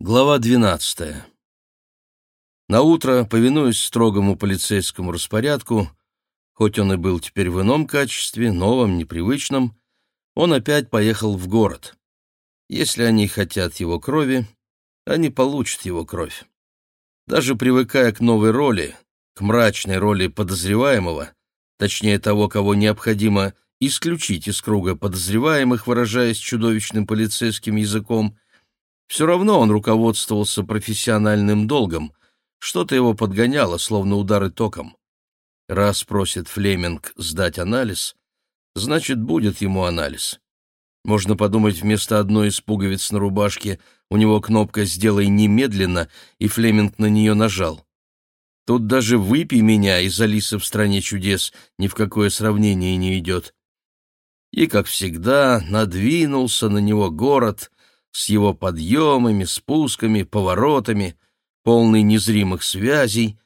Глава 12. На утро, повинуясь строгому полицейскому распорядку, хоть он и был теперь в ином качестве, новом, непривычном, он опять поехал в город. Если они хотят его крови, они получат его кровь. Даже привыкая к новой роли, к мрачной роли подозреваемого, точнее того, кого необходимо исключить из круга подозреваемых, выражаясь чудовищным полицейским языком, все равно он руководствовался профессиональным долгом, что-то его подгоняло, словно удары током. Раз просит Флеминг сдать анализ, значит, будет ему анализ. Можно подумать, вместо одной из пуговиц на рубашке у него кнопка «Сделай немедленно», и Флеминг на нее нажал. Тут даже «Выпей меня» из «Алисы в стране чудес» ни в какое сравнение не идет. И, как всегда, надвинулся на него город — с его подъемами, спусками, поворотами, полный незримых связей,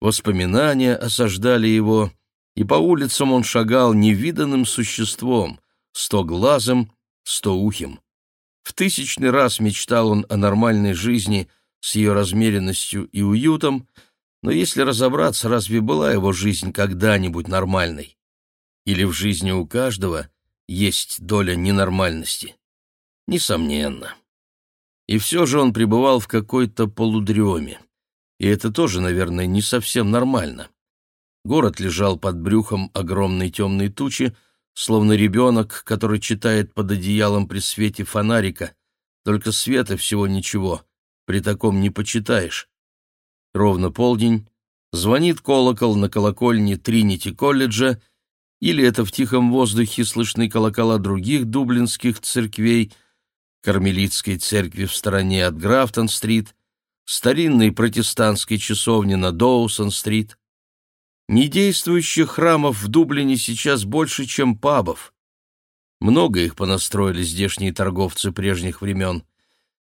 воспоминания осаждали его, и по улицам он шагал невиданным существом, стоглазым, стоухим. В тысячный раз мечтал он о нормальной жизни с ее размеренностью и уютом, но если разобраться, разве была его жизнь когда-нибудь нормальной? Или в жизни у каждого есть доля ненормальности? Несомненно. И все же он пребывал в какой-то полудреме. И это тоже, наверное, не совсем нормально. Город лежал под брюхом огромной темной тучи, словно ребенок, который читает под одеялом при свете фонарика. Только света всего ничего, при таком не почитаешь. Ровно полдень, звонит колокол на колокольне Тринити-колледжа, или это в тихом воздухе слышны колокола других дублинских церквей, кармелитской церкви в стороне от Графтон-стрит, старинной протестантской часовни на Доусон-стрит. Недействующих храмов в Дублине сейчас больше, чем пабов. Много их понастроили здешние торговцы прежних времен.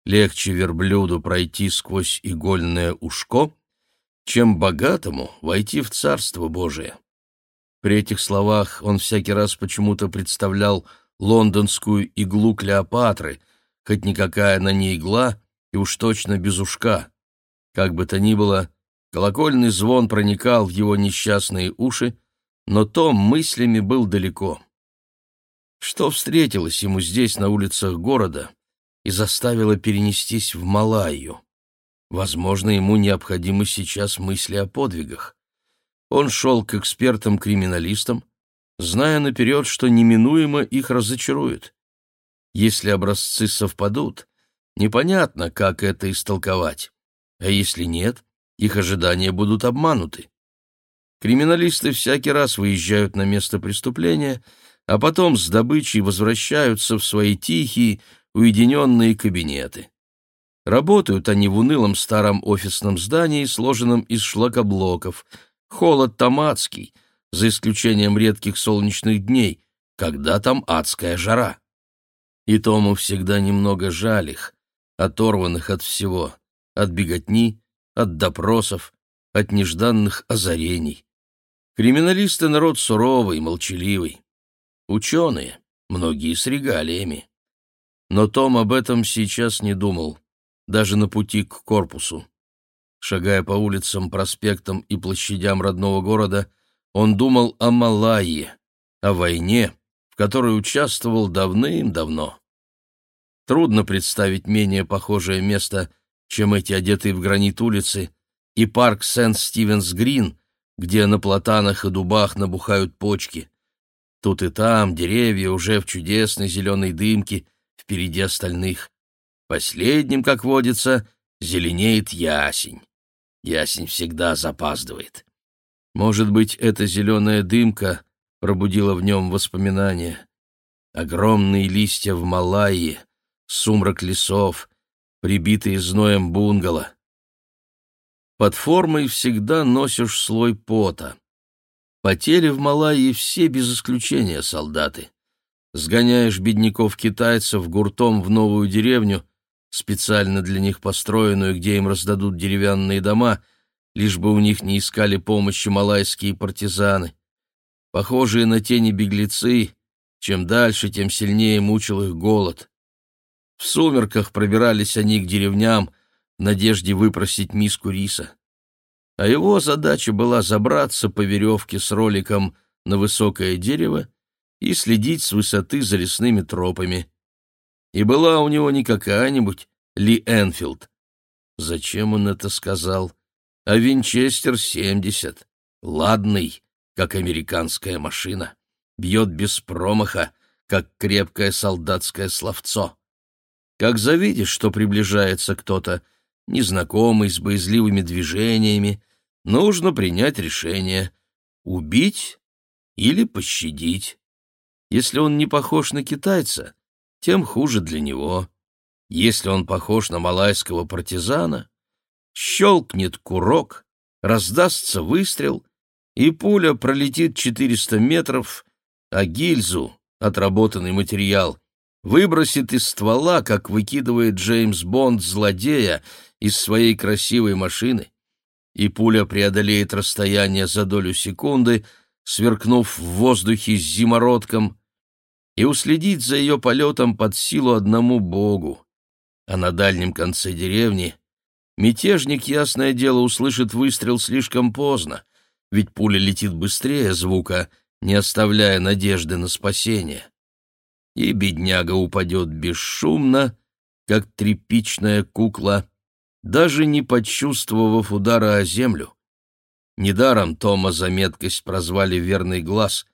Легче верблюду пройти сквозь игольное ушко, чем богатому войти в Царство Божие. При этих словах он всякий раз почему-то представлял лондонскую иглу Клеопатры — хоть никакая она не игла и уж точно без ушка. Как бы то ни было, колокольный звон проникал в его несчастные уши, но Том мыслями был далеко. Что встретилось ему здесь, на улицах города, и заставило перенестись в Малайю? Возможно, ему необходимы сейчас мысли о подвигах. Он шел к экспертам-криминалистам, зная наперед, что неминуемо их разочарует. Если образцы совпадут, непонятно, как это истолковать. А если нет, их ожидания будут обмануты. Криминалисты всякий раз выезжают на место преступления, а потом с добычей возвращаются в свои тихие, уединенные кабинеты. Работают они в унылом старом офисном здании, сложенном из шлакоблоков. Холод томатский, за исключением редких солнечных дней, когда там адская жара и Тому всегда немного жаль их, оторванных от всего, от беготни, от допросов, от нежданных озарений. Криминалисты — народ суровый, молчаливый. Ученые, многие с регалиями. Но Том об этом сейчас не думал, даже на пути к корпусу. Шагая по улицам, проспектам и площадям родного города, он думал о Малайе, о войне, в которой участвовал давным-давно. Трудно представить менее похожее место, чем эти одетые в гранит улицы, и парк Сент-Стивенс-Грин, где на платанах и дубах набухают почки. Тут и там деревья уже в чудесной зеленой дымке, впереди остальных. Последним, как водится, зеленеет ясень. Ясень всегда запаздывает. Может быть, эта зеленая дымка пробудила в нем воспоминания. Огромные листья в Малайи, сумрак лесов, прибитые зноем бунгало. Под формой всегда носишь слой пота. Потели в Малайи все без исключения солдаты. Сгоняешь бедняков-китайцев гуртом в новую деревню, специально для них построенную, где им раздадут деревянные дома, лишь бы у них не искали помощи малайские партизаны. Похожие на тени беглецы, чем дальше, тем сильнее мучил их голод. В сумерках пробирались они к деревням в надежде выпросить миску риса. А его задача была забраться по веревке с роликом на высокое дерево и следить с высоты за лесными тропами. И была у него не какая-нибудь Ли Энфилд. Зачем он это сказал? А Винчестер 70, ладный, как американская машина, бьет без промаха, как крепкое солдатское словцо. Как завидишь, что приближается кто-то, незнакомый, с боязливыми движениями, нужно принять решение — убить или пощадить. Если он не похож на китайца, тем хуже для него. Если он похож на малайского партизана, щелкнет курок, раздастся выстрел, и пуля пролетит 400 метров, а гильзу, отработанный материал, выбросит из ствола, как выкидывает Джеймс Бонд злодея из своей красивой машины, и пуля преодолеет расстояние за долю секунды, сверкнув в воздухе с зимородком, и уследить за ее полетом под силу одному Богу. А на дальнем конце деревни мятежник, ясное дело, услышит выстрел слишком поздно, ведь пуля летит быстрее звука, не оставляя надежды на спасение. И бедняга упадет бесшумно, как тряпичная кукла, даже не почувствовав удара о землю. Недаром Тома за меткость прозвали «верный глаз»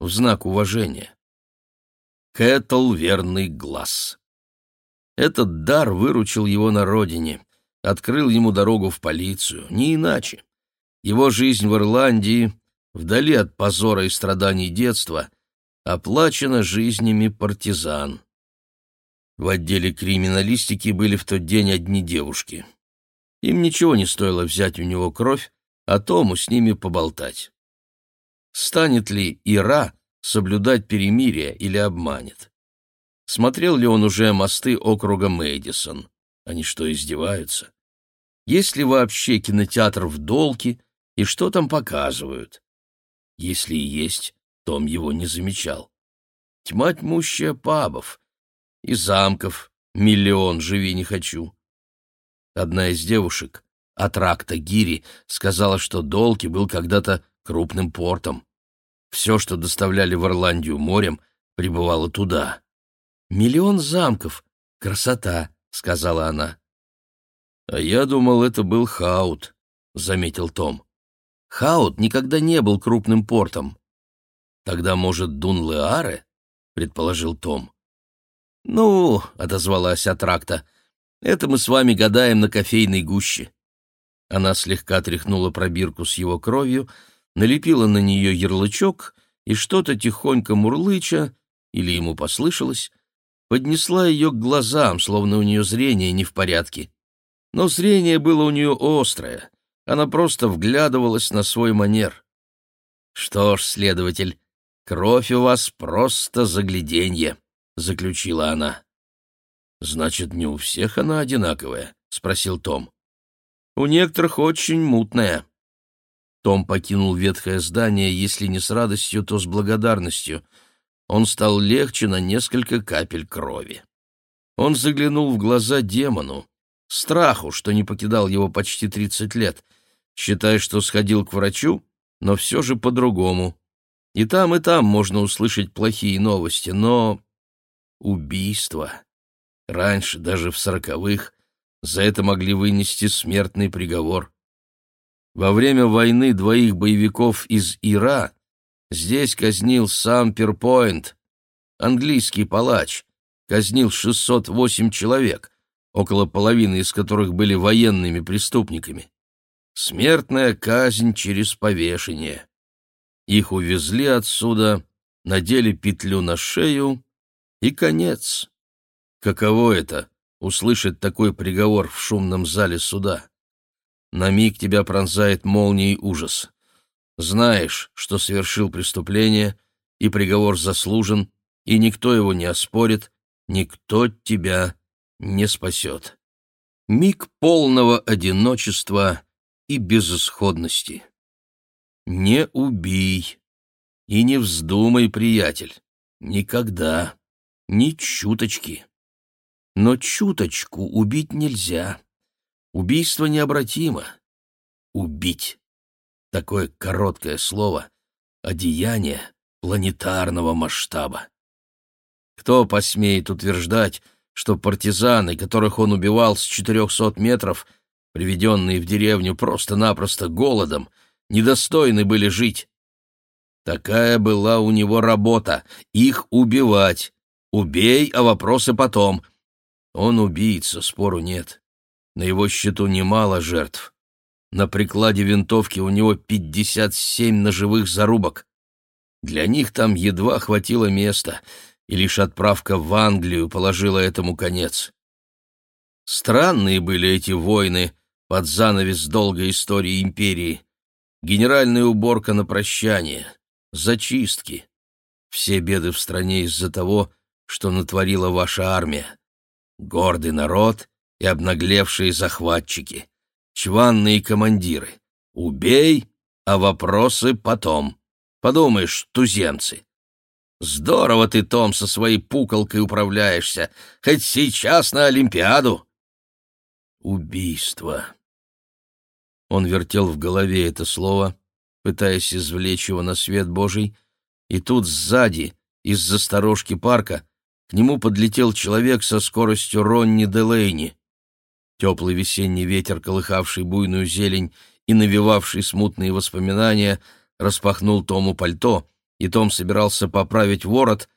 в знак уважения. Кэтл — верный глаз. Этот дар выручил его на родине, открыл ему дорогу в полицию, не иначе. Его жизнь в Ирландии, вдали от позора и страданий детства, оплачена жизнями партизан. В отделе криминалистики были в тот день одни девушки. Им ничего не стоило взять у него кровь, а Тому с ними поболтать. Станет ли Ира соблюдать перемирие или обманет? Смотрел ли он уже мосты округа Мэдисон? Они что, издеваются? Есть ли вообще кинотеатр в Долке и что там показывают? Если и есть, Том его не замечал. Тьма тьмущая пабов, и замков миллион живи не хочу. Одна из девушек, Атракта Гири, сказала, что Долки был когда-то крупным портом. Все, что доставляли в Ирландию морем, прибывало туда. «Миллион замков! Красота!» — сказала она. «А я думал, это был Хаут», — заметил Том. «Хаут никогда не был крупным портом». «Тогда, может, Дунлеаре?» — предположил Том. «Ну, — отозвалась Атракта, — это мы с вами гадаем на кофейной гуще». Она слегка тряхнула пробирку с его кровью, налепила на нее ярлычок и что-то тихонько мурлыча, или ему послышалось, поднесла ее к глазам, словно у нее зрение не в порядке. Но зрение было у нее острое, она просто вглядывалась на свой манер. «Что ж, следователь, кровь у вас просто загляденье», заключила она. Значит, не у всех она одинаковая, спросил Том. У некоторых очень мутная. Том покинул ветхое здание, если не с радостью, то с благодарностью. Он стал легче на несколько капель крови. Он заглянул в глаза демону, страху, что не покидал его почти тридцать лет, считая, что сходил к врачу, но все же по-другому. И там, и там можно услышать плохие новости, но убийство. Раньше, даже в сороковых, за это могли вынести смертный приговор. Во время войны двоих боевиков из Ира здесь казнил сам Перпоинт, английский палач, казнил 608 человек, около половины из которых были военными преступниками. Смертная казнь через повешение. Их увезли отсюда, надели петлю на шею и конец. Каково это — услышать такой приговор в шумном зале суда? На миг тебя пронзает молнией ужас. Знаешь, что совершил преступление, и приговор заслужен, и никто его не оспорит, никто тебя не спасет. Миг полного одиночества и безысходности. Не убей и не вздумай, приятель, никогда ни чуточки. Но чуточку убить нельзя. Убийство необратимо. Убить. Такое короткое слово — одеяние планетарного масштаба. Кто посмеет утверждать, что партизаны, которых он убивал с четырехсот метров, приведенные в деревню просто-напросто голодом, недостойны были жить? Такая была у него работа — их убивать. Убей, а вопросы потом. Он убийца, спору нет. На его счету немало жертв. На прикладе винтовки у него пятьдесят семь ножевых зарубок. Для них там едва хватило места, и лишь отправка в Англию положила этому конец. Странные были эти войны под занавес долгой истории империи. Генеральная уборка на прощание — зачистки. Все беды в стране из-за того, что натворила ваша армия. Гордый народ и обнаглевшие захватчики, чванные командиры. Убей, а вопросы потом. Подумаешь, туземцы. Здорово ты, Том, со своей пуколкой управляешься, хоть сейчас на Олимпиаду. Убийство. Он вертел в голове это слово, пытаясь извлечь его на свет Божий, и тут сзади, из-за сторожки парка, к нему подлетел человек со скоростью Ронни Делейни. Теплый весенний ветер, колыхавший буйную зелень и навевавший смутные воспоминания, распахнул Тому пальто, и Том собирался поправить ворот,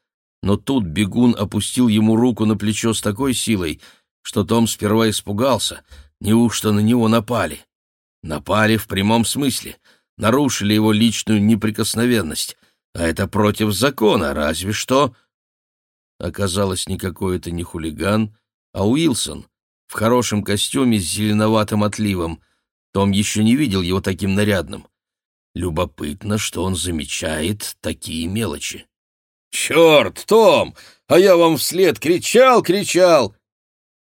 но тут бегун опустил ему руку на плечо с такой силой, что Том сперва испугался, неужто на него напали. Напали в прямом смысле — нарушили его личную неприкосновенность, а это против закона, разве что... Оказалось, никакой это не хулиган, а Уилсон в хорошем костюме с зеленоватым отливом. Том еще не видел его таким нарядным. Любопытно, что он замечает такие мелочи. «Черт, Том! А я вам вслед кричал, кричал!»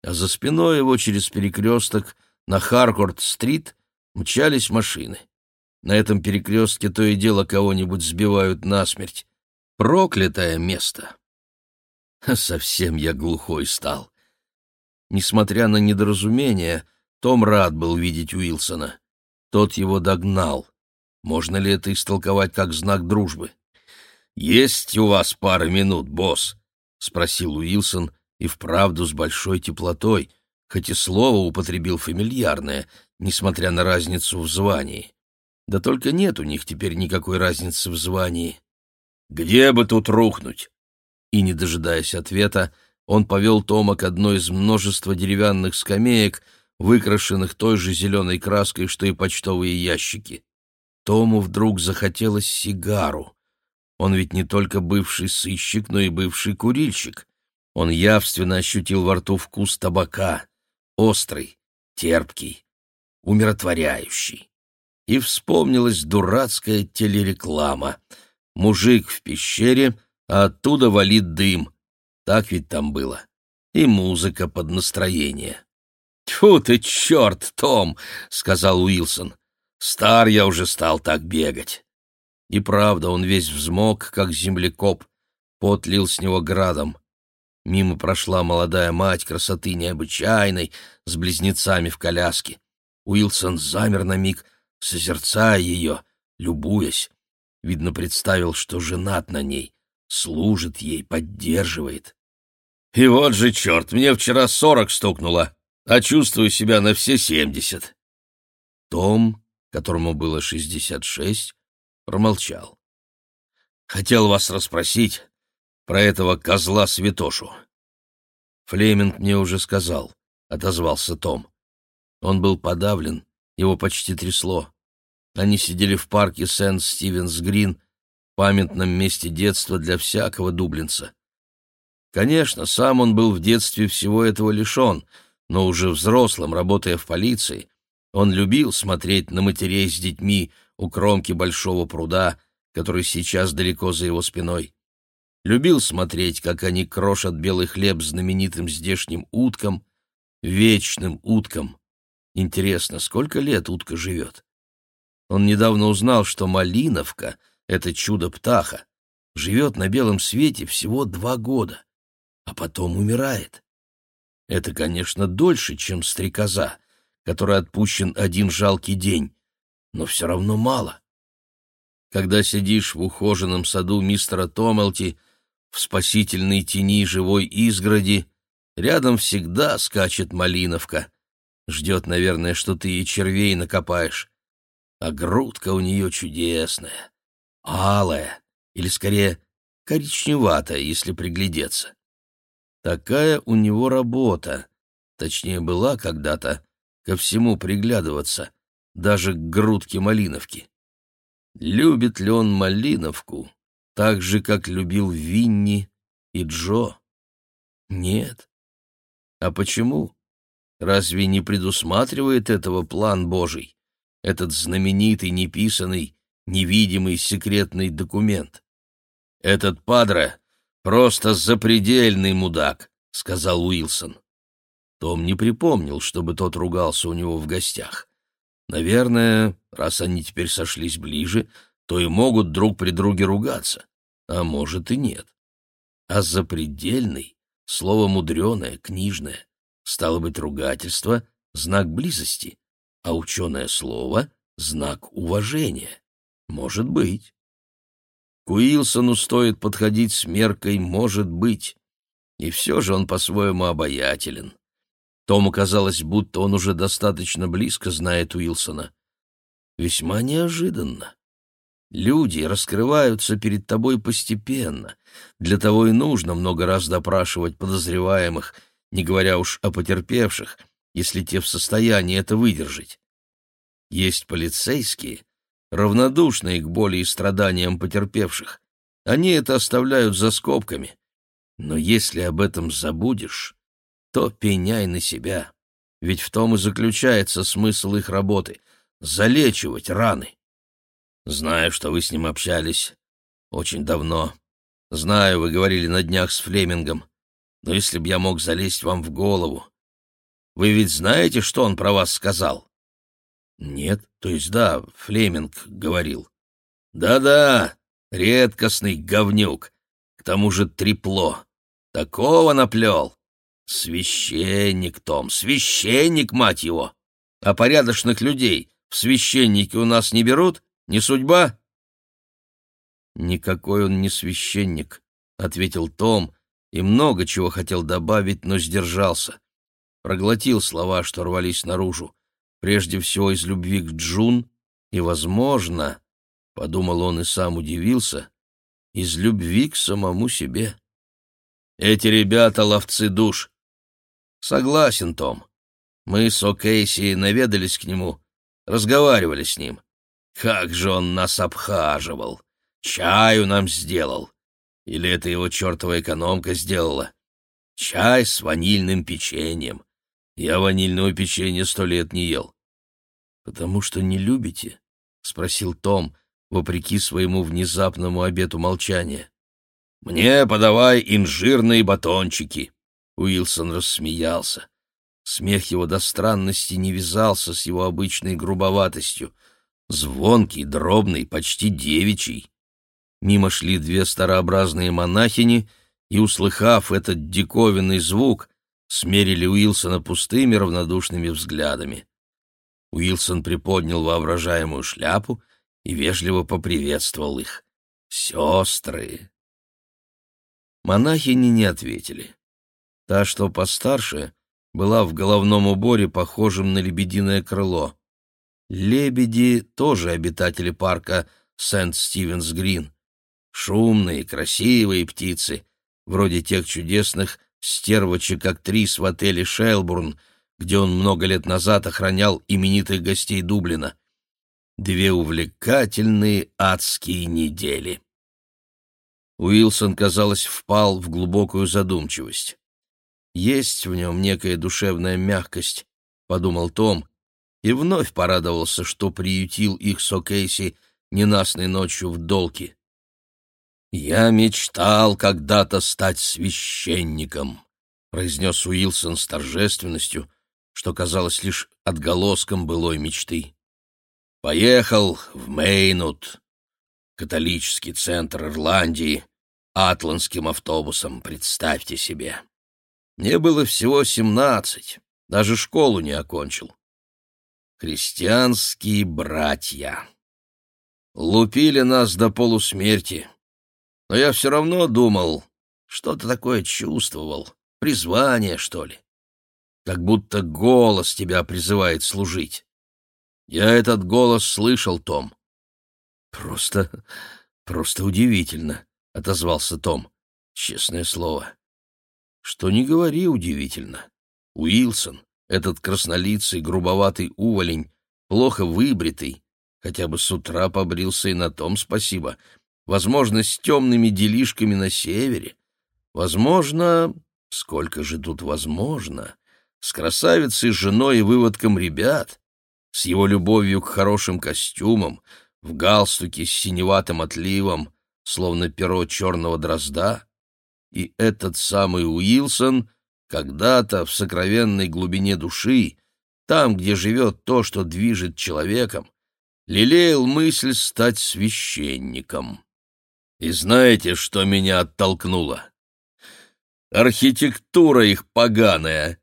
А за спиной его через перекресток на Харкорд-стрит мчались машины. На этом перекрестке то и дело кого-нибудь сбивают насмерть. Проклятое место! Совсем я глухой стал. Несмотря на недоразумение, Том рад был видеть Уилсона. Тот его догнал. Можно ли это истолковать как знак дружбы? «Есть у вас пара минут, босс?» — спросил Уилсон, и вправду с большой теплотой, хоть и слово употребил фамильярное, несмотря на разницу в звании. Да только нет у них теперь никакой разницы в звании. Где бы тут рухнуть? И, не дожидаясь ответа, он повел Тома к одной из множества деревянных скамеек, выкрашенных той же зеленой краской, что и почтовые ящики. Тому вдруг захотелось сигару. Он ведь не только бывший сыщик, но и бывший курильщик. Он явственно ощутил во рту вкус табака, острый, терпкий, умиротворяющий и вспомнилась дурацкая телереклама. Мужик в пещере, а оттуда валит дым. Так ведь там было. И музыка под настроение. «Тьфу ты, черт, Том!» — сказал Уилсон. «Стар я уже стал так бегать». И правда, он весь взмок, как землекоп. Пот лил с него градом. Мимо прошла молодая мать красоты необычайной, с близнецами в коляске. Уилсон замер на миг, созерцая ее, любуясь. Видно, представил, что женат на ней, служит ей, поддерживает. И вот же черт, мне вчера сорок стукнуло, а чувствую себя на все семьдесят. Том, которому было шестьдесят шесть, промолчал. Хотел вас расспросить про этого козла Святошу. Флеминг мне уже сказал, — отозвался Том. Он был подавлен, его почти трясло. Они сидели в парке Сент-Стивенс-Грин, памятном месте детства для всякого дублинца. Конечно, сам он был в детстве всего этого лишен, но уже взрослым, работая в полиции, он любил смотреть на матерей с детьми у кромки большого пруда, который сейчас далеко за его спиной. Любил смотреть, как они крошат белый хлеб знаменитым здешним уткам, вечным уткам. Интересно, сколько лет утка живет? Он недавно узнал, что Малиновка — это чудо-птаха, живет на белом свете всего два года, а потом умирает. Это, конечно, дольше, чем стрекоза, который отпущен один жалкий день, но все равно мало. Когда сидишь в ухоженном саду мистера Томелти, в спасительной тени живой изгороди, рядом всегда скачет малиновка. Ждет, наверное, что ты ей червей накопаешь. А грудка у нее чудесная, алая, или скорее коричневатая, если приглядеться. Такая у него работа, точнее была когда-то, ко всему приглядываться, даже к грудке малиновки. Любит ли он малиновку так же, как любил Винни и Джо? Нет. А почему? Разве не предусматривает этого план Божий, этот знаменитый, неписанный, невидимый секретный документ? Этот падре просто запредельный мудак, сказал Уилсон. Том не припомнил, чтобы тот ругался у него в гостях. Наверное, раз они теперь сошлись ближе, то и могут друг при друге ругаться, а может и нет. А запредельный — слово мудреное, книжное. Стало быть, ругательство — знак близости, а ученое слово — знак уважения. Может быть. К Уилсону стоит подходить с меркой «может быть», и все же он по-своему обаятелен. Тому казалось, будто он уже достаточно близко знает Уилсона. Весьма неожиданно. Люди раскрываются перед тобой постепенно. Для того и нужно много раз допрашивать подозреваемых, не говоря уж о потерпевших, если те в состоянии это выдержать. Есть полицейские, равнодушные к боли и страданиям потерпевших. Они это оставляют за скобками. Но если об этом забудешь, то пеняй на себя. Ведь в том и заключается смысл их работы — залечивать раны. Знаю, что вы с ним общались очень давно. Знаю, вы говорили на днях с Флемингом. Но если б я мог залезть вам в голову... Вы ведь знаете, что он про вас сказал? Нет, то есть да, Флеминг говорил. Да-да, редкостный говнюк. К тому же трепло. Такого наплел. Священник, Том, священник, мать его! А порядочных людей в священники у нас не берут? Не судьба? Никакой он не священник, — ответил Том, и много чего хотел добавить, но сдержался. Проглотил слова, что рвались наружу, прежде всего из любви к Джун, и, возможно, — подумал он и сам удивился, — из любви к самому себе. Эти ребята — ловцы душ, Согласен, Том. Мы с О'Кейси наведались к нему, разговаривали с ним. Как же он нас обхаживал! Чаю нам сделал. Или это его чертова экономка сделала? Чай с ванильным печеньем. Я ванильного печенья сто лет не ел. — Потому что не любите? — спросил Том, вопреки своему внезапному обету молчания. — Мне подавай инжирные батончики, Уилсон рассмеялся. Смех его до странности не вязался с его обычной грубоватостью. Звонкий, дробный, почти девичий. Мимо шли две старообразные монахини, и, услыхав этот диковинный звук, смерили Уилсона пустыми равнодушными взглядами. Уилсон приподнял воображаемую шляпу и вежливо поприветствовал их. «Сестры!» Монахини не ответили. Та, что постарше, была в головном уборе, похожем на лебединое крыло. Лебеди тоже обитатели парка Сент-Стивенс-Грин. Шумные, красивые птицы, вроде тех чудесных стервочек-актрис в отеле «Шелбурн», где он много лет назад охранял именитых гостей Дублина. Две увлекательные адские недели. Уилсон, казалось, впал в глубокую задумчивость. Есть в нем некая душевная мягкость, — подумал Том, и вновь порадовался, что приютил их с О'Кейси ненастной ночью в долке. «Я мечтал когда-то стать священником», — произнес Уилсон с торжественностью, что казалось лишь отголоском былой мечты. «Поехал в Мейнут, католический центр Ирландии, атлантским автобусом, представьте себе. Мне было всего семнадцать, даже школу не окончил. Христианские братья. Лупили нас до полусмерти. Но я все равно думал, что-то такое чувствовал, призвание, что ли. Как будто голос тебя призывает служить. Я этот голос слышал, Том. Просто, просто удивительно, — отозвался Том. Честное слово. Что не говори удивительно. Уилсон, этот краснолицый, грубоватый уволень, плохо выбритый, хотя бы с утра побрился и на том спасибо, возможно, с темными делишками на севере, возможно, сколько же тут возможно, с красавицей, женой и выводком ребят, с его любовью к хорошим костюмам, в галстуке с синеватым отливом, словно перо черного дрозда, и этот самый Уилсон когда-то в сокровенной глубине души, там, где живет то, что движет человеком, лелеял мысль стать священником. И знаете, что меня оттолкнуло? Архитектура их поганая.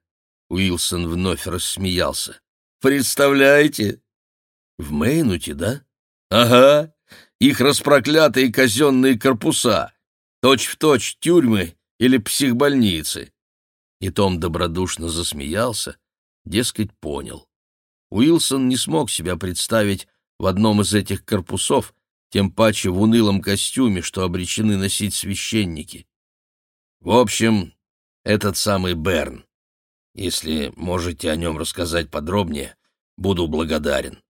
Уилсон вновь рассмеялся. Представляете? В Мейнуте, да? Ага, их распроклятые казенные корпуса, точь-в-точь точь тюрьмы или психбольницы. И Том добродушно засмеялся, дескать, понял. Уилсон не смог себя представить в одном из этих корпусов, тем паче в унылом костюме, что обречены носить священники. В общем, этот самый Берн. Если можете о нем рассказать подробнее, буду благодарен.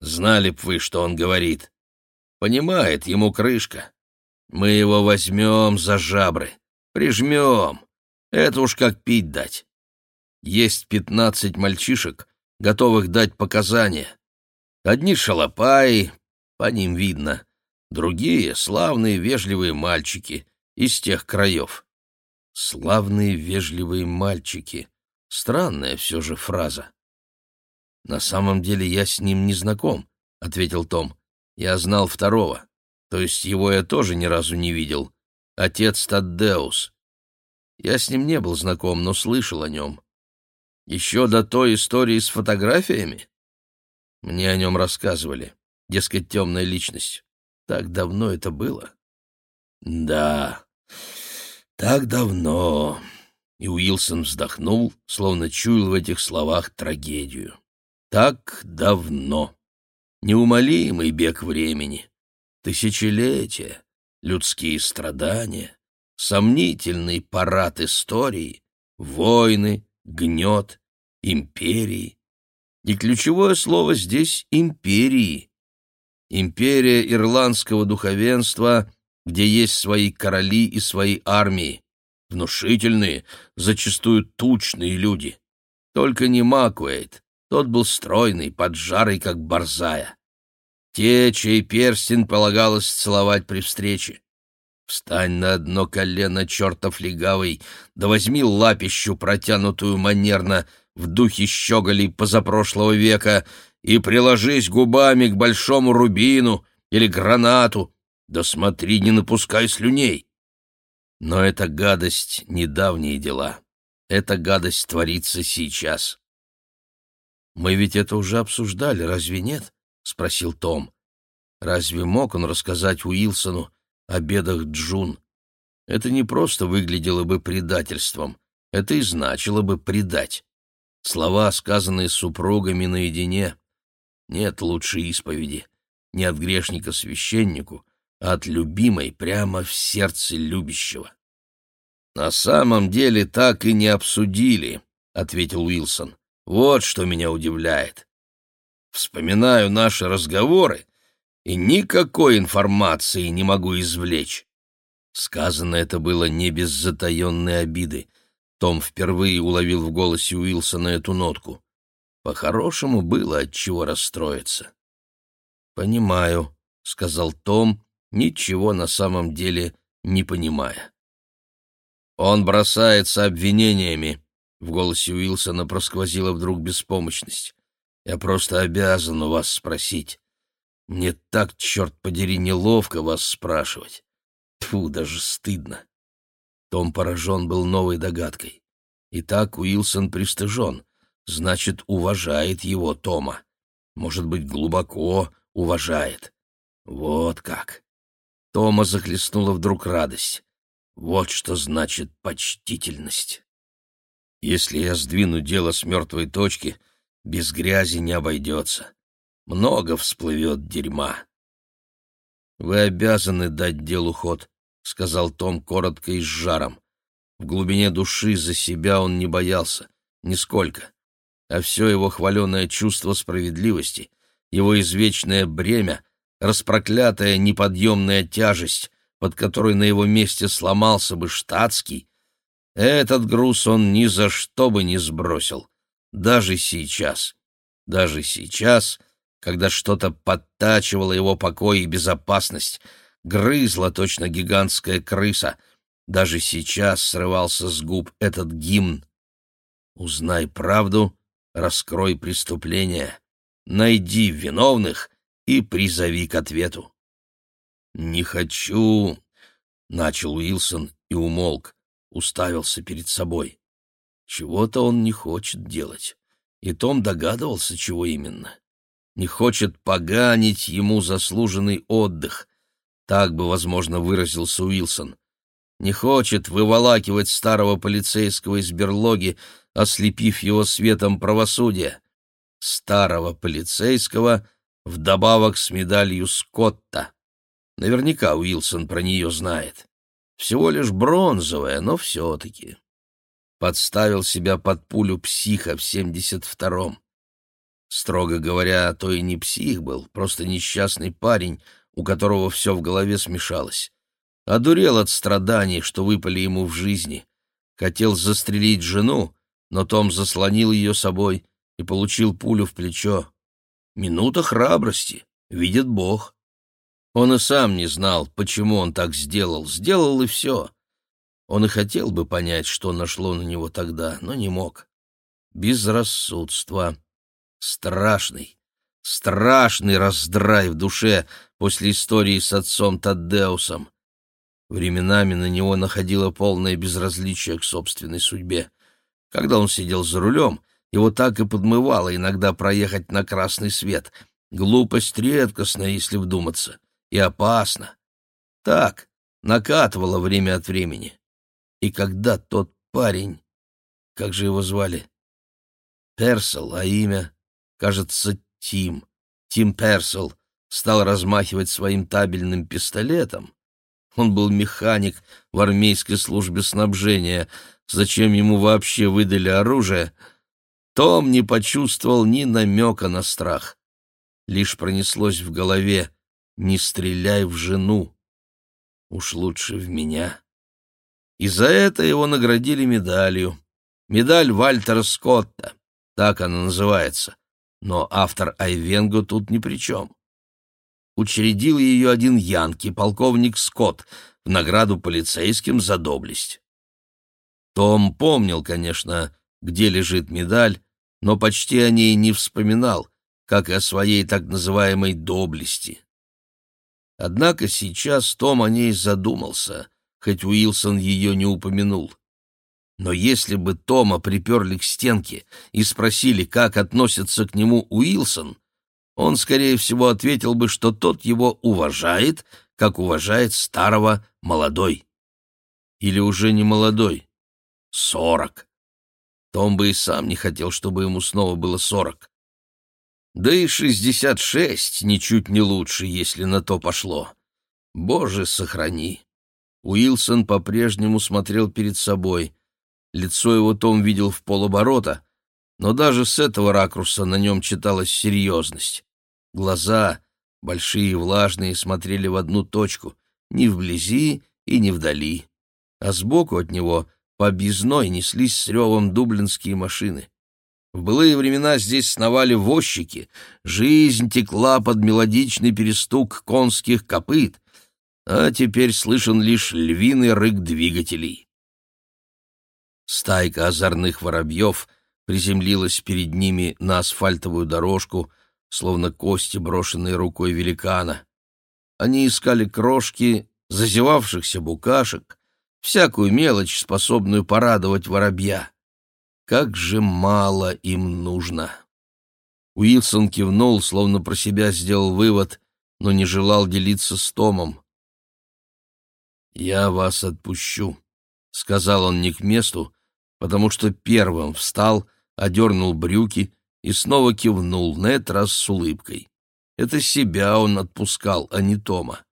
Знали б вы, что он говорит. Понимает, ему крышка. Мы его возьмем за жабры, прижмем. Это уж как пить дать. Есть пятнадцать мальчишек, готовых дать показания. Одни шалопаи, по ним видно, другие — славные вежливые мальчики из тех краев. Славные вежливые мальчики. Странная все же фраза. «На самом деле я с ним не знаком», — ответил Том. «Я знал второго, то есть его я тоже ни разу не видел. Отец Таддеус. Я с ним не был знаком, но слышал о нем. Еще до той истории с фотографиями? Мне о нем рассказывали. Дескать, темная личность. Так давно это было? Да, так давно. И Уилсон вздохнул, словно чуял в этих словах трагедию. Так давно. Неумолимый бег времени. Тысячелетия, людские страдания, сомнительный парад истории, войны, гнет, империи. И ключевое слово здесь — империи. Империя ирландского духовенства, где есть свои короли и свои армии, внушительные, зачастую тучные люди. Только не Макуэйт, тот был стройный, поджарый, как борзая. Те, чей перстень полагалось целовать при встрече. Встань на одно колено, чертов легавый, да возьми лапищу, протянутую манерно, в духе щеголей позапрошлого века, и приложись губами к большому рубину или гранату, да смотри, не напускай слюней. Но эта гадость — недавние дела. Эта гадость творится сейчас. «Мы ведь это уже обсуждали, разве нет?» — спросил Том. «Разве мог он рассказать Уилсону о бедах Джун? Это не просто выглядело бы предательством, это и значило бы предать. Слова, сказанные супругами наедине. Нет лучшей исповеди. Не от грешника священнику, а от любимой прямо в сердце любящего. «На самом деле так и не обсудили», — ответил Уилсон. «Вот что меня удивляет. Вспоминаю наши разговоры и никакой информации не могу извлечь». Сказано это было не без затаенной обиды. Том впервые уловил в голосе Уилсона эту нотку. По-хорошему было от чего расстроиться. «Понимаю», — сказал Том, ничего на самом деле не понимая. «Он бросается обвинениями», — в голосе Уилсона просквозила вдруг беспомощность. «Я просто обязан у вас спросить. Мне так, черт подери, неловко вас спрашивать. Тьфу, даже стыдно». Том поражен был новой догадкой. Итак, Уилсон пристыжен, значит, уважает его Тома. Может быть, глубоко уважает. Вот как. Тома захлестнула вдруг радость. Вот что значит почтительность. Если я сдвину дело с мертвой точки, без грязи не обойдется. Много всплывет дерьма. «Вы обязаны дать делу ход», — сказал Том коротко и с жаром. В глубине души за себя он не боялся, нисколько. А все его хваленое чувство справедливости, его извечное бремя, распроклятая неподъемная тяжесть, под которой на его месте сломался бы штатский, этот груз он ни за что бы не сбросил, даже сейчас. Даже сейчас, когда что-то подтачивало его покой и безопасность, грызла точно гигантская крыса. Даже сейчас срывался с губ этот гимн. «Узнай правду, раскрой преступление, найди виновных и призови к ответу». «Не хочу...» — начал Уилсон и умолк, уставился перед собой. Чего-то он не хочет делать, и Том догадывался, чего именно не хочет поганить ему заслуженный отдых. Так бы, возможно, выразился Уилсон. Не хочет выволакивать старого полицейского из берлоги, ослепив его светом правосудия. Старого полицейского вдобавок с медалью Скотта. Наверняка Уилсон про нее знает. Всего лишь бронзовая, но все-таки. Подставил себя под пулю психа в семьдесят втором. Строго говоря, то и не псих был, просто несчастный парень, у которого все в голове смешалось. Одурел от страданий, что выпали ему в жизни. Хотел застрелить жену, но Том заслонил ее собой и получил пулю в плечо. Минута храбрости, видит Бог. Он и сам не знал, почему он так сделал. Сделал и все. Он и хотел бы понять, что нашло на него тогда, но не мог. Безрассудство. Страшный, страшный раздрай в душе после истории с отцом Таддеусом. Временами на него находило полное безразличие к собственной судьбе. Когда он сидел за рулем, его так и подмывало иногда проехать на красный свет. Глупость редкостная, если вдуматься, и опасно. Так, накатывало время от времени. И когда тот парень, как же его звали? Персел, а имя? кажется, Тим, Тим Персел, стал размахивать своим табельным пистолетом. Он был механик в армейской службе снабжения. Зачем ему вообще выдали оружие? Том не почувствовал ни намека на страх. Лишь пронеслось в голове «Не стреляй в жену! Уж лучше в меня!» И за это его наградили медалью. Медаль Вальтера Скотта, так она называется. Но автор Айвенго тут ни при чем. Учредил ее один Янки, полковник Скотт, в награду полицейским за доблесть. Том помнил, конечно, где лежит медаль, но почти о ней не вспоминал, как и о своей так называемой доблести. Однако сейчас Том о ней задумался, хоть Уилсон ее не упомянул. Но если бы Тома приперли к стенке и спросили, как относится к нему Уилсон, он, скорее всего, ответил бы, что тот его уважает, как уважает старого молодой. Или уже не молодой. Сорок. Том бы и сам не хотел, чтобы ему снова было сорок. Да и шестьдесят шесть ничуть не лучше, если на то пошло. Боже, сохрани. Уилсон по-прежнему смотрел перед собой — Лицо его Том видел в полоборота, но даже с этого ракурса на нем читалась серьезность. Глаза, большие и влажные, смотрели в одну точку, ни вблизи и ни вдали. А сбоку от него по объездной неслись с ревом дублинские машины. В былые времена здесь сновали возчики, жизнь текла под мелодичный перестук конских копыт, а теперь слышен лишь львиный рык двигателей. Стайка озорных воробьев приземлилась перед ними на асфальтовую дорожку, словно кости, брошенные рукой великана. Они искали крошки, зазевавшихся букашек, всякую мелочь, способную порадовать воробья. как же мало им нужно. Уилсон кивнул, словно про себя сделал вывод, но не желал делиться с Томом. «Я вас отпущу», — сказал он не к месту, потому что первым встал, одернул брюки и снова кивнул, на этот раз с улыбкой. Это себя он отпускал, а не Тома.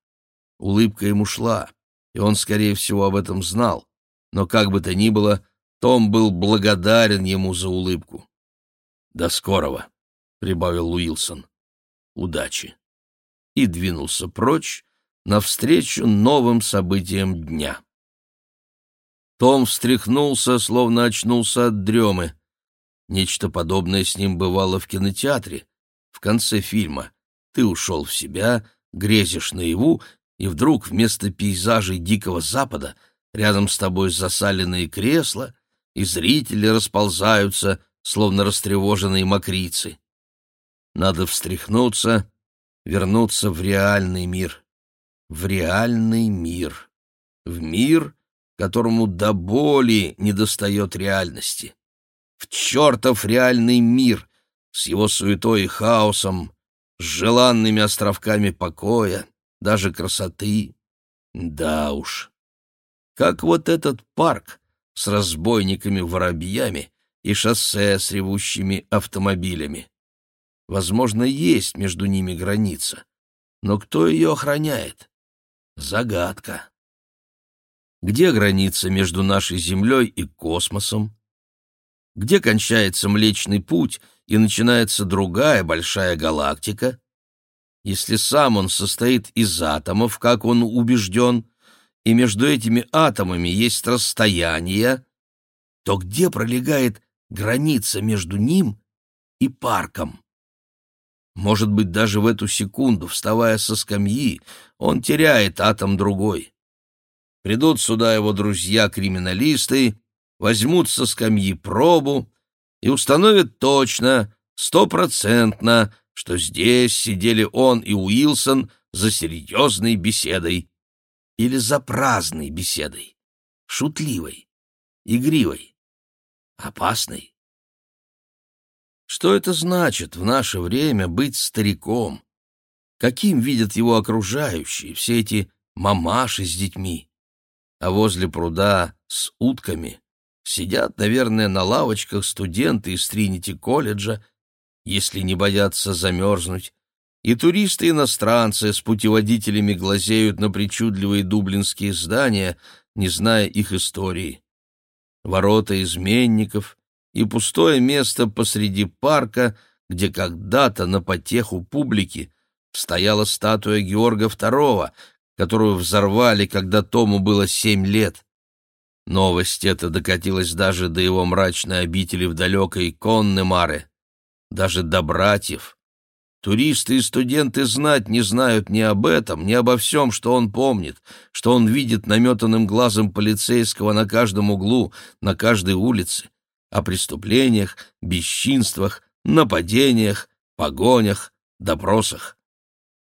Улыбка ему шла, и он, скорее всего, об этом знал. Но как бы то ни было, том был благодарен ему за улыбку. «До скорого», — прибавил Уилсон. «Удачи». И двинулся прочь навстречу новым событиям дня. Том встряхнулся, словно очнулся от дремы. Нечто подобное с ним бывало в кинотеатре. В конце фильма ты ушел в себя, грезишь наяву, и вдруг вместо пейзажей Дикого Запада рядом с тобой засаленные кресла, и зрители расползаются, словно растревоженные мокрицы. Надо встряхнуться, вернуться в реальный мир. В реальный мир. В мир, которому до боли недостает реальности. В чертов реальный мир с его суетой и хаосом, с желанными островками покоя, даже красоты. Да уж. Как вот этот парк с разбойниками-воробьями и шоссе с ревущими автомобилями. Возможно, есть между ними граница. Но кто ее охраняет? Загадка. Где граница между нашей Землей и космосом? Где кончается Млечный Путь и начинается другая большая галактика? Если сам он состоит из атомов, как он убежден, и между этими атомами есть расстояние, то где пролегает граница между ним и парком? Может быть, даже в эту секунду, вставая со скамьи, он теряет атом другой. Придут сюда его друзья-криминалисты, возьмут со скамьи пробу и установят точно, стопроцентно, что здесь сидели он и Уилсон за серьезной беседой или за праздной беседой, шутливой, игривой, опасной. Что это значит в наше время быть стариком? Каким видят его окружающие, все эти мамаши с детьми? а возле пруда с утками сидят, наверное, на лавочках студенты из Тринити-колледжа, если не боятся замерзнуть, и туристы-иностранцы с путеводителями глазеют на причудливые дублинские здания, не зная их истории. Ворота изменников и пустое место посреди парка, где когда-то на потеху публики стояла статуя Георга II, которую взорвали, когда Тому было семь лет. Новость эта докатилась даже до его мрачной обители в далекой Коннемаре, даже до братьев. Туристы и студенты знать не знают ни об этом, ни обо всем, что он помнит, что он видит наметанным глазом полицейского на каждом углу, на каждой улице, о преступлениях, бесчинствах, нападениях, погонях, допросах.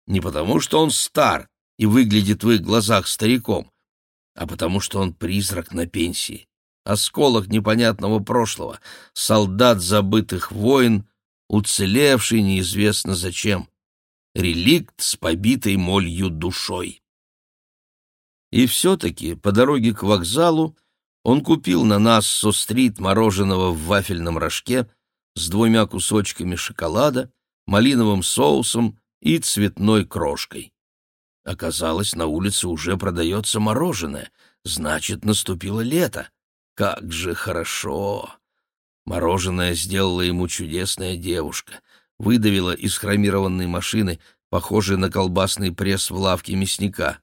Не потому, что он стар, и выглядит в их глазах стариком, а потому что он призрак на пенсии, осколок непонятного прошлого, солдат забытых войн, уцелевший неизвестно зачем, реликт с побитой молью душой. И все-таки по дороге к вокзалу он купил на Нассо-стрит мороженого в вафельном рожке с двумя кусочками шоколада, малиновым соусом и цветной крошкой. Оказалось, на улице уже продается мороженое, значит, наступило лето. Как же хорошо! Мороженое сделала ему чудесная девушка, выдавила из хромированной машины, похожей на колбасный пресс в лавке мясника.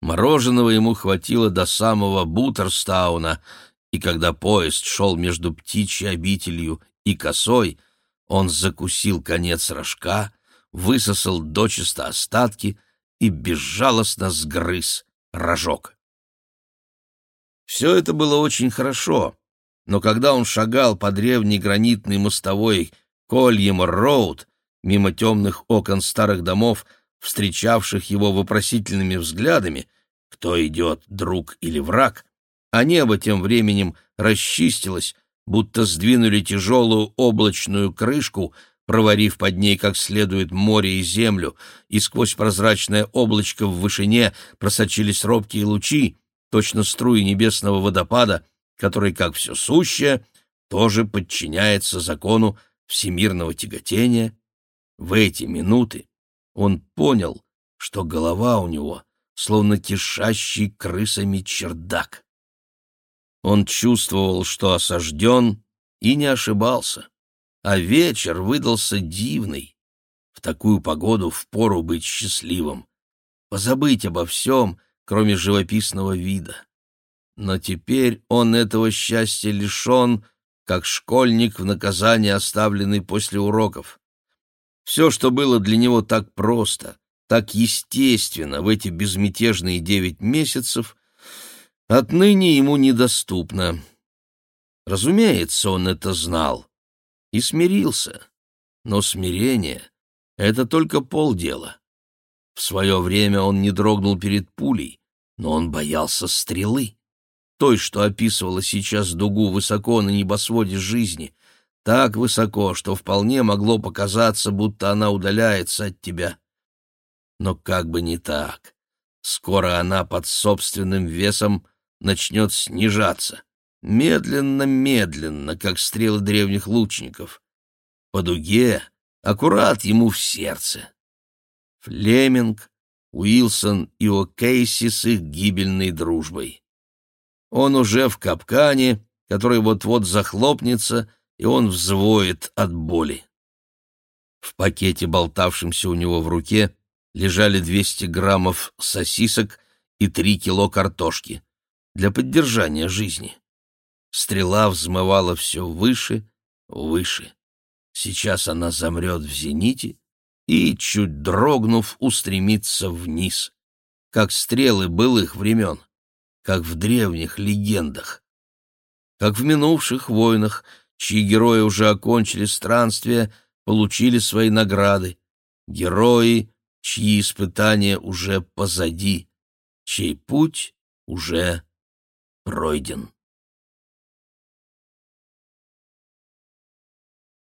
Мороженого ему хватило до самого Бутерстауна, и когда поезд шел между птичьей обителью и косой, он закусил конец рожка, высосал дочисто остатки — и безжалостно сгрыз рожок. Все это было очень хорошо, но когда он шагал по древней гранитной мостовой Кольем-Роуд, мимо темных окон старых домов, встречавших его вопросительными взглядами, кто идет, друг или враг, а небо тем временем расчистилось, будто сдвинули тяжелую облачную крышку, проварив под ней как следует море и землю, и сквозь прозрачное облачко в вышине просочились робкие лучи, точно струи небесного водопада, который, как все сущее, тоже подчиняется закону всемирного тяготения, в эти минуты он понял, что голова у него словно кишащий крысами чердак. Он чувствовал, что осажден, и не ошибался. А вечер выдался дивный. В такую погоду впору быть счастливым. Позабыть обо всем, кроме живописного вида. Но теперь он этого счастья лишен, как школьник в наказание, оставленный после уроков. Все, что было для него так просто, так естественно в эти безмятежные девять месяцев, отныне ему недоступно. Разумеется, он это знал и смирился, но смирение — это только полдела. В свое время он не дрогнул перед пулей, но он боялся стрелы, той, что описывала сейчас дугу высоко на небосводе жизни, так высоко, что вполне могло показаться, будто она удаляется от тебя. Но как бы не так, скоро она под собственным весом начнет снижаться, медленно-медленно, как стрелы древних лучников. По дуге, аккурат ему в сердце. Флеминг, Уилсон и О'Кейси с их гибельной дружбой. Он уже в капкане, который вот-вот захлопнется, и он взвоет от боли. В пакете, болтавшемся у него в руке, лежали 200 граммов сосисок и 3 кило картошки для поддержания жизни. Стрела взмывала все выше, выше. Сейчас она замрет в зените и, чуть дрогнув, устремится вниз, как стрелы былых времен, как в древних легендах, как в минувших войнах, чьи герои уже окончили странствие, получили свои награды, герои, чьи испытания уже позади, чей путь уже пройден.